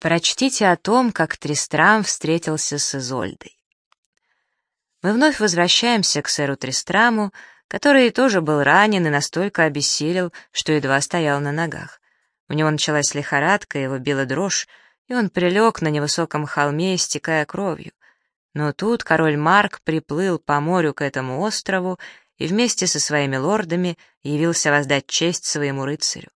Прочтите о том, как Тристрам встретился с Изольдой. Мы вновь возвращаемся к сэру Тристраму, который тоже был ранен и настолько обессилел, что едва стоял на ногах. У него началась лихорадка, его била дрожь, и он прилег на невысоком холме, истекая кровью. Но тут король Марк приплыл по морю к этому острову и вместе со своими лордами явился воздать честь своему рыцарю.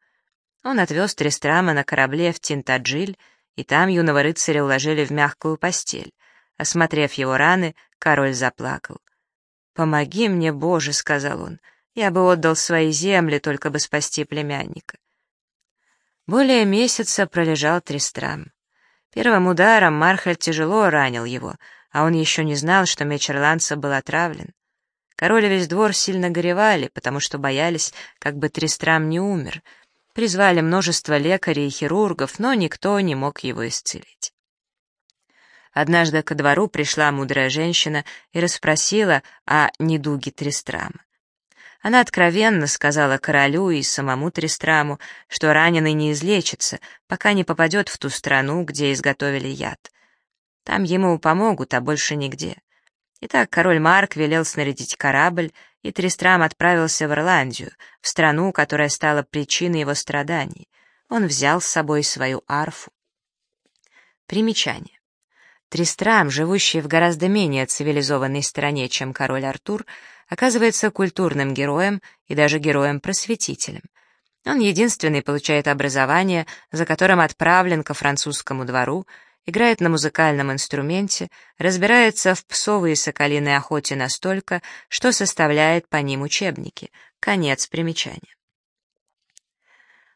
Он отвез Тристрама на корабле в Тинтаджиль, и там юного рыцаря уложили в мягкую постель. Осмотрев его раны, король заплакал. «Помоги мне, Боже», — сказал он, — «я бы отдал свои земли, только бы спасти племянника». Более месяца пролежал Тристрам. Первым ударом Мархаль тяжело ранил его, а он еще не знал, что меч ирландца был отравлен. Король и весь двор сильно горевали, потому что боялись, как бы Тристрам не умер. Призвали множество лекарей и хирургов, но никто не мог его исцелить. Однажды ко двору пришла мудрая женщина и расспросила о недуге Тристрама. Она откровенно сказала королю и самому Тристраму, что раненый не излечится, пока не попадет в ту страну, где изготовили яд. Там ему помогут, а больше нигде. Итак, король Марк велел снарядить корабль, и Тристрам отправился в Ирландию, в страну, которая стала причиной его страданий. Он взял с собой свою арфу. Примечание. Тристрам, живущий в гораздо менее цивилизованной стране, чем король Артур, оказывается культурным героем и даже героем-просветителем. Он единственный получает образование, за которым отправлен ко французскому двору, играет на музыкальном инструменте, разбирается в псовой и соколиной охоте настолько, что составляет по ним учебники. Конец примечания.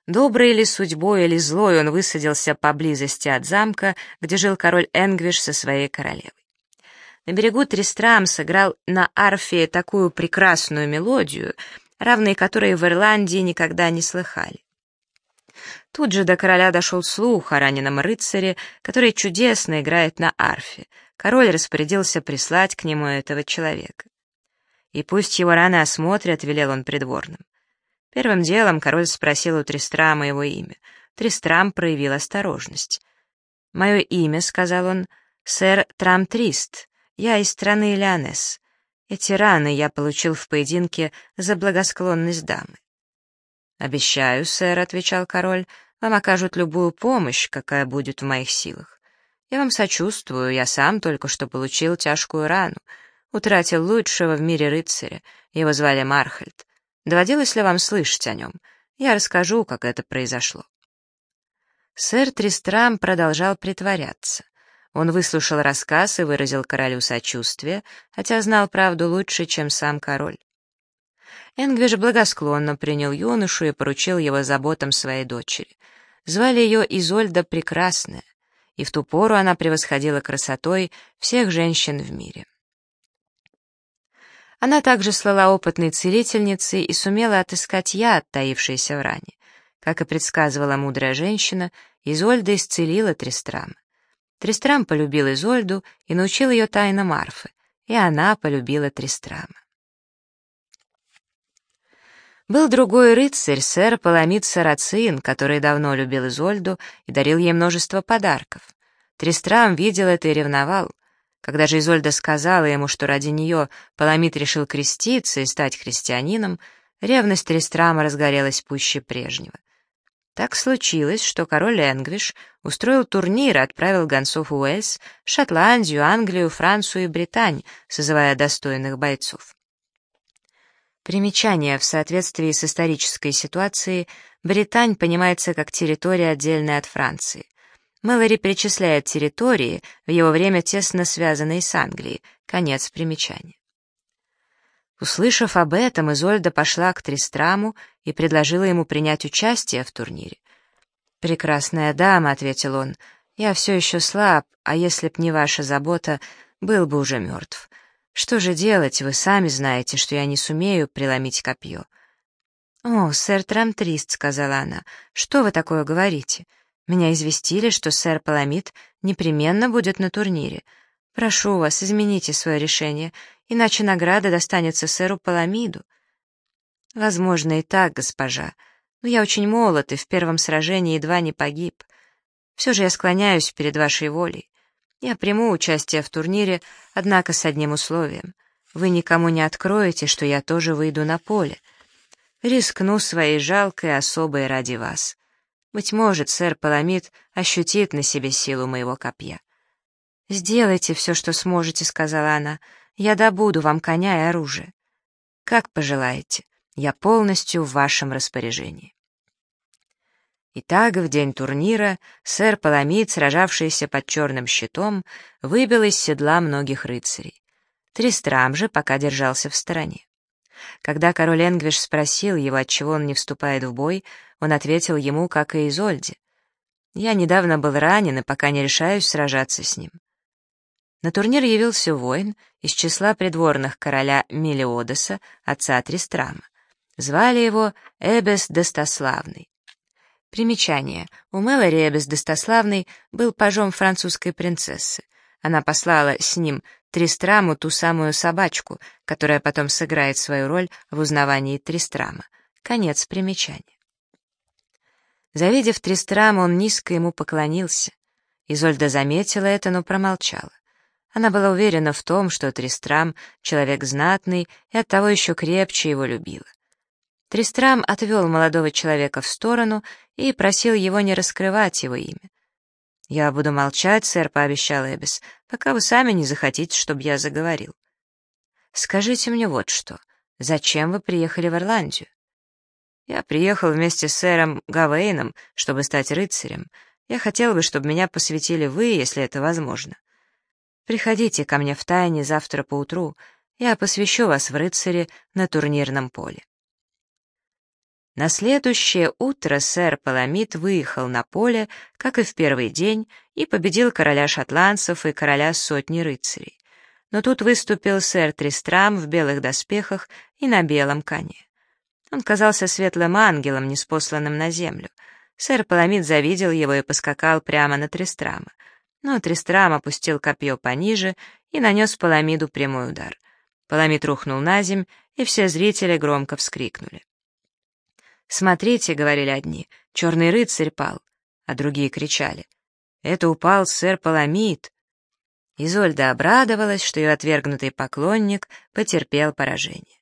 Доброй или судьбой, или злой он высадился поблизости от замка, где жил король Энгвиш со своей королевой. На берегу Тристрам сыграл на арфе такую прекрасную мелодию, равной которой в Ирландии никогда не слыхали. Тут же до короля дошел слух о раненом рыцаре, который чудесно играет на арфе. Король распорядился прислать к нему этого человека. «И пусть его раны осмотрят», — велел он придворным. Первым делом король спросил у Тристрама его имя. Тристрам проявил осторожность. «Мое имя», — сказал он, — «сэр Трамтрист. Я из страны Леонес. Эти раны я получил в поединке за благосклонность дамы». «Обещаю, сэр», — отвечал король, — «вам окажут любую помощь, какая будет в моих силах. Я вам сочувствую, я сам только что получил тяжкую рану, утратил лучшего в мире рыцаря, его звали Мархальд. Доводилось ли вам слышать о нем? Я расскажу, как это произошло. Сэр Тристрам продолжал притворяться. Он выслушал рассказ и выразил королю сочувствие, хотя знал правду лучше, чем сам король. Энгвиш благосклонно принял юношу и поручил его заботам своей дочери. Звали ее Изольда Прекрасная, и в ту пору она превосходила красотой всех женщин в мире. Она также слала опытной целительницей и сумела отыскать яд, таившийся в ране. Как и предсказывала мудрая женщина, Изольда исцелила Тристрама. Тристрам полюбил Изольду и научил ее тайнам Марфы, и она полюбила Тристрама. Был другой рыцарь, сэр Паламид Сарацин, который давно любил Изольду и дарил ей множество подарков. Тристрам видел это и ревновал — когда же Изольда сказала ему, что ради нее Паламид решил креститься и стать христианином, ревность Трестрама разгорелась пуще прежнего. Так случилось, что король Энгвиш устроил турнир и отправил гонцов Уэльс, Шотландию, Англию, Францию и Британь, созывая достойных бойцов. Примечание в соответствии с исторической ситуацией Британь понимается как территория, отдельная от Франции. Мэлори перечисляет территории, в его время тесно связанные с Англией. Конец примечания. Услышав об этом, Изольда пошла к Тристраму и предложила ему принять участие в турнире. «Прекрасная дама», — ответил он, — «я все еще слаб, а если б не ваша забота, был бы уже мертв. Что же делать, вы сами знаете, что я не сумею преломить копье». «О, сэр Трамтрист», — сказала она, — «что вы такое говорите? Меня известили, что сэр Паламид непременно будет на турнире. Прошу вас, измените свое решение, иначе награда достанется сэру Паламиду. Возможно и так, госпожа, но я очень молод и в первом сражении едва не погиб. Все же я склоняюсь перед вашей волей. Я приму участие в турнире, однако с одним условием. Вы никому не откроете, что я тоже выйду на поле. Рискну своей жалкой особой ради вас. Быть может, сэр Паламид ощутит на себе силу моего копья. «Сделайте все, что сможете», — сказала она. «Я добуду вам коня и оружие». «Как пожелаете. Я полностью в вашем распоряжении». Итак, в день турнира сэр Паламид, сражавшийся под черным щитом, выбил из седла многих рыцарей. Тристрам же пока держался в стороне. Когда король Энгвиш спросил его, отчего он не вступает в бой, он ответил ему, как и Изольде. «Я недавно был ранен и пока не решаюсь сражаться с ним». На турнир явился воин из числа придворных короля Мелиодоса, отца Тристрама. Звали его Эбес Достославный. Примечание. У Мэлори Эбес Достославный был пажом французской принцессы. Она послала с ним Тристраму ту самую собачку, которая потом сыграет свою роль в узнавании Тристрама. Конец примечания. Завидев Тристрама, он низко ему поклонился. Изольда заметила это, но промолчала. Она была уверена в том, что Тристрам — человек знатный и оттого еще крепче его любила. Тристрам отвел молодого человека в сторону и просил его не раскрывать его имя. «Я буду молчать, сэр», — пообещал Эбис, «пока вы сами не захотите, чтобы я заговорил». «Скажите мне вот что. Зачем вы приехали в Ирландию?» «Я приехал вместе с сэром Гавейном, чтобы стать рыцарем. Я хотел бы, чтобы меня посвятили вы, если это возможно. Приходите ко мне в тайне завтра поутру, я посвящу вас в рыцаре на турнирном поле». На следующее утро сэр Паламид выехал на поле, как и в первый день, и победил короля шотландцев и короля сотни рыцарей. Но тут выступил сэр Тристрам в белых доспехах и на белом коне. Он казался светлым ангелом, неспосланным на землю. Сэр Паламид завидел его и поскакал прямо на Тристрама. Но Тристрам опустил копье пониже и нанес Паламиду прямой удар. Паламид рухнул на земь, и все зрители громко вскрикнули. «Смотрите», — говорили одни, — «черный рыцарь пал», а другие кричали. «Это упал сэр Паламид». Изольда обрадовалась, что ее отвергнутый поклонник потерпел поражение.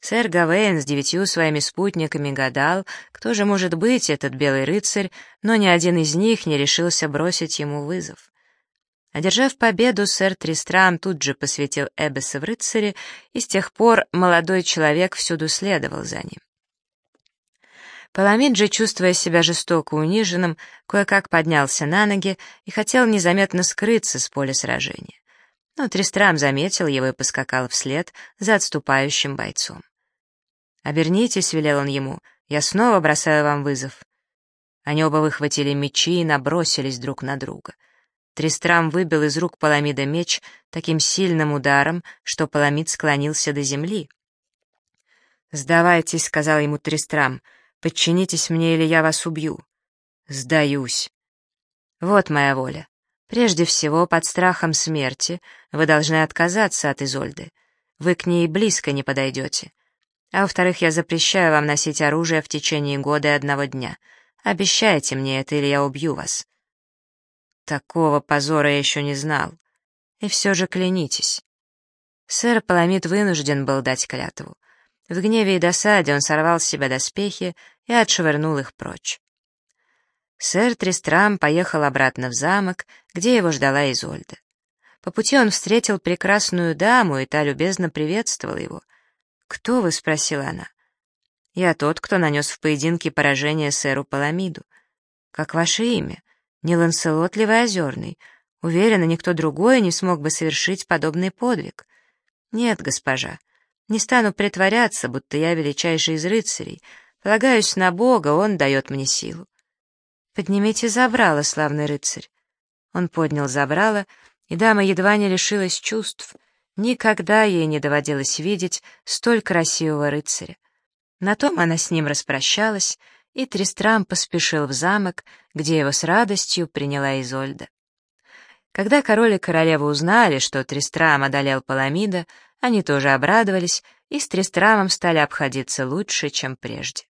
Сэр Гавейн с девятью своими спутниками гадал, кто же может быть этот белый рыцарь, но ни один из них не решился бросить ему вызов. Одержав победу, сэр Тристрам тут же посвятил Эббеса в рыцаре, и с тех пор молодой человек всюду следовал за ним. Паламид же, чувствуя себя жестоко униженным, кое-как поднялся на ноги и хотел незаметно скрыться с поля сражения. Но Тристрам заметил его и поскакал вслед за отступающим бойцом. «Обернитесь», — велел он ему, — «я снова бросаю вам вызов». Они оба выхватили мечи и набросились друг на друга. Тристрам выбил из рук Паламида меч таким сильным ударом, что Паламид склонился до земли. «Сдавайтесь», — сказал ему Тристрам, — Подчинитесь мне, или я вас убью. Сдаюсь. Вот моя воля. Прежде всего, под страхом смерти вы должны отказаться от Изольды. Вы к ней близко не подойдете. А во-вторых, я запрещаю вам носить оружие в течение года и одного дня. Обещайте мне это, или я убью вас. Такого позора я еще не знал. И все же клянитесь. Сэр Паламид вынужден был дать клятву. В гневе и досаде он сорвал с себя доспехи и отшвырнул их прочь. Сэр Тристрам поехал обратно в замок, где его ждала Изольда. По пути он встретил прекрасную даму, и та любезно приветствовала его. «Кто вы?» — спросила она. «Я тот, кто нанес в поединке поражение сэру Паламиду. Как ваше имя? Не Ланселот ли вы озерный? Уверена, никто другой не смог бы совершить подобный подвиг. Нет, госпожа, не стану притворяться, будто я величайший из рыцарей. Полагаюсь на Бога, Он дает мне силу. Поднимите забрало, славный рыцарь. Он поднял забрало, и дама едва не лишилась чувств. Никогда ей не доводилось видеть столь красивого рыцаря. На том она с ним распрощалась, и Тристрам поспешил в замок, где его с радостью приняла Изольда. Когда король и королева узнали, что Тристрам одолел Паламида, они тоже обрадовались и с Тристрамом стали обходиться лучше, чем прежде.